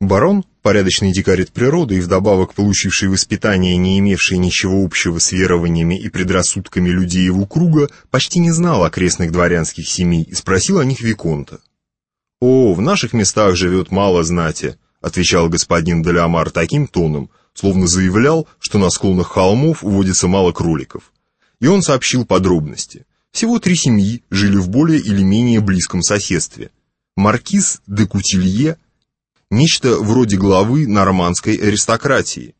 Барон, порядочный дикарь от природы и вдобавок получивший воспитание, не имевший ничего общего с верованиями и предрассудками людей его круга, почти не знал окрестных дворянских семей и спросил о них Виконта. «О, в наших местах живет мало знати», — отвечал господин Делямар таким тоном, словно заявлял, что на склонах холмов уводится мало кроликов. И он сообщил подробности. Всего три семьи жили в более или менее близком соседстве. Маркиз де Кутилье — нечто вроде главы нормандской аристократии.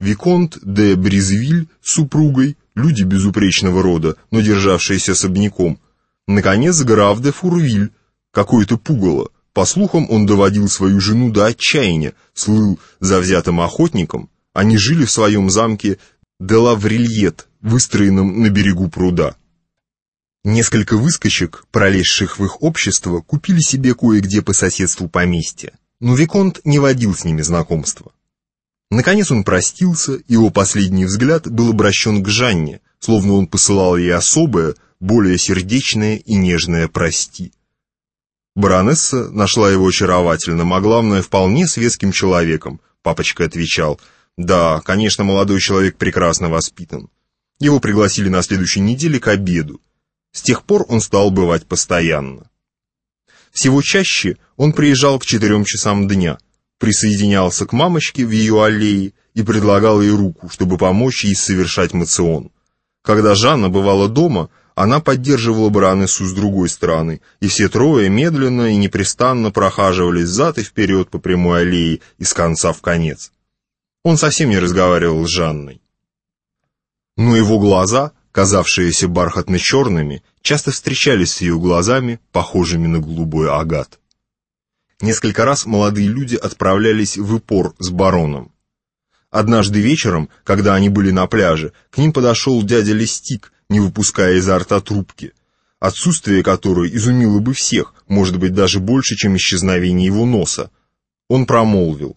Виконт де Брезвиль с супругой, люди безупречного рода, но державшиеся особняком. Наконец, граф де Фурвиль, какое-то пугало. По слухам, он доводил свою жену до отчаяния, слыл завзятым охотником. Они жили в своем замке де Лаврильет, выстроенном на берегу пруда. Несколько выскочек, пролезших в их общество, купили себе кое-где по соседству поместья но Виконт не водил с ними знакомства. Наконец он простился, его последний взгляд был обращен к Жанне, словно он посылал ей особое, более сердечное и нежное «прости». Баронесса нашла его очаровательным, а главное, вполне светским человеком, папочка отвечал. Да, конечно, молодой человек прекрасно воспитан. Его пригласили на следующей неделе к обеду. С тех пор он стал бывать постоянно. Всего чаще он приезжал к четырем часам дня, присоединялся к мамочке в ее аллее и предлагал ей руку, чтобы помочь ей совершать мацион. Когда Жанна бывала дома, она поддерживала Бранессу с другой стороны, и все трое медленно и непрестанно прохаживались зад и вперед по прямой аллее из конца в конец. Он совсем не разговаривал с Жанной. Но его глаза казавшиеся бархатно-черными, часто встречались с ее глазами, похожими на голубой агат. Несколько раз молодые люди отправлялись в Ипор с бароном. Однажды вечером, когда они были на пляже, к ним подошел дядя Листик, не выпуская изо рта трубки, отсутствие которой изумило бы всех, может быть, даже больше, чем исчезновение его носа. Он промолвил.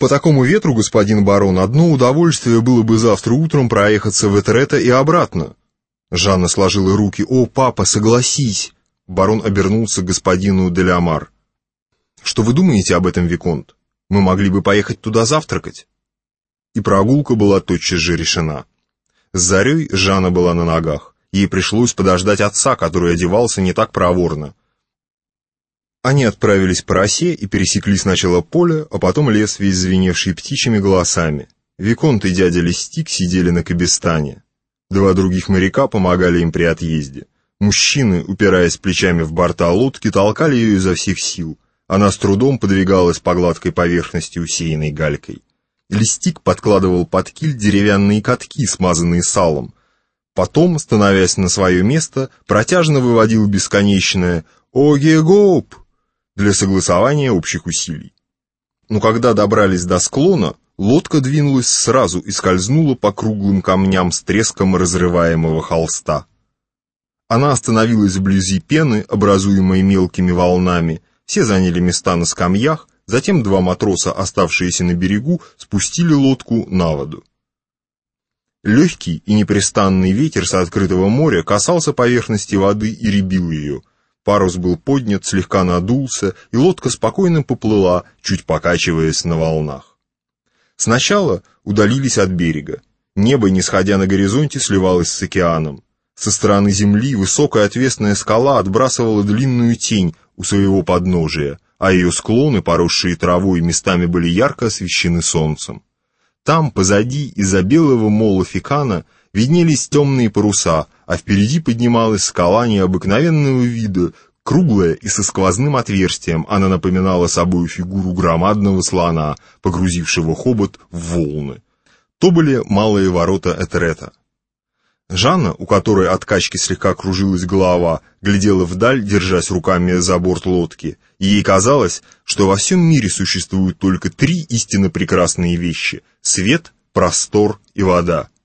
По такому ветру, господин барон, одно удовольствие было бы завтра утром проехаться в Этерета и обратно. Жанна сложила руки. «О, папа, согласись!» Барон обернулся к господину Делямар. «Что вы думаете об этом, Виконт? Мы могли бы поехать туда завтракать?» И прогулка была тотчас же решена. С зарей Жанна была на ногах. Ей пришлось подождать отца, который одевался не так проворно. Они отправились по росе и пересекли сначала поле, а потом лес, весь звеневший птичьими голосами. Виконт и дядя Листик сидели на кабестане. Два других моряка помогали им при отъезде. Мужчины, упираясь плечами в борта лодки, толкали ее изо всех сил. Она с трудом подвигалась по гладкой поверхности, усеянной галькой. Листик подкладывал под киль деревянные катки, смазанные салом. Потом, становясь на свое место, протяжно выводил бесконечное «Оге-гоп!» Для согласования общих усилий. Но когда добрались до склона, лодка двинулась сразу и скользнула по круглым камням с треском разрываемого холста. Она остановилась вблизи пены, образуемой мелкими волнами, все заняли места на скамьях, затем два матроса, оставшиеся на берегу, спустили лодку на воду. Легкий и непрестанный ветер с открытого моря касался поверхности воды и ребил ее, Парус был поднят, слегка надулся, и лодка спокойно поплыла, чуть покачиваясь на волнах. Сначала удалились от берега. Небо, не сходя на горизонте, сливалось с океаном. Со стороны земли высокая отвесная скала отбрасывала длинную тень у своего подножия, а ее склоны, поросшие травой, местами были ярко освещены солнцем. Там, позади, из-за белого мола фикана, виднелись темные паруса, а впереди поднималась скала необыкновенного вида, круглая и со сквозным отверстием, она напоминала собой фигуру громадного слона, погрузившего хобот в волны. То были малые ворота Этерета. Жанна, у которой от качки слегка кружилась голова, глядела вдаль, держась руками за борт лодки, ей казалось, что во всем мире существуют только три истинно прекрасные вещи — свет, простор и вода —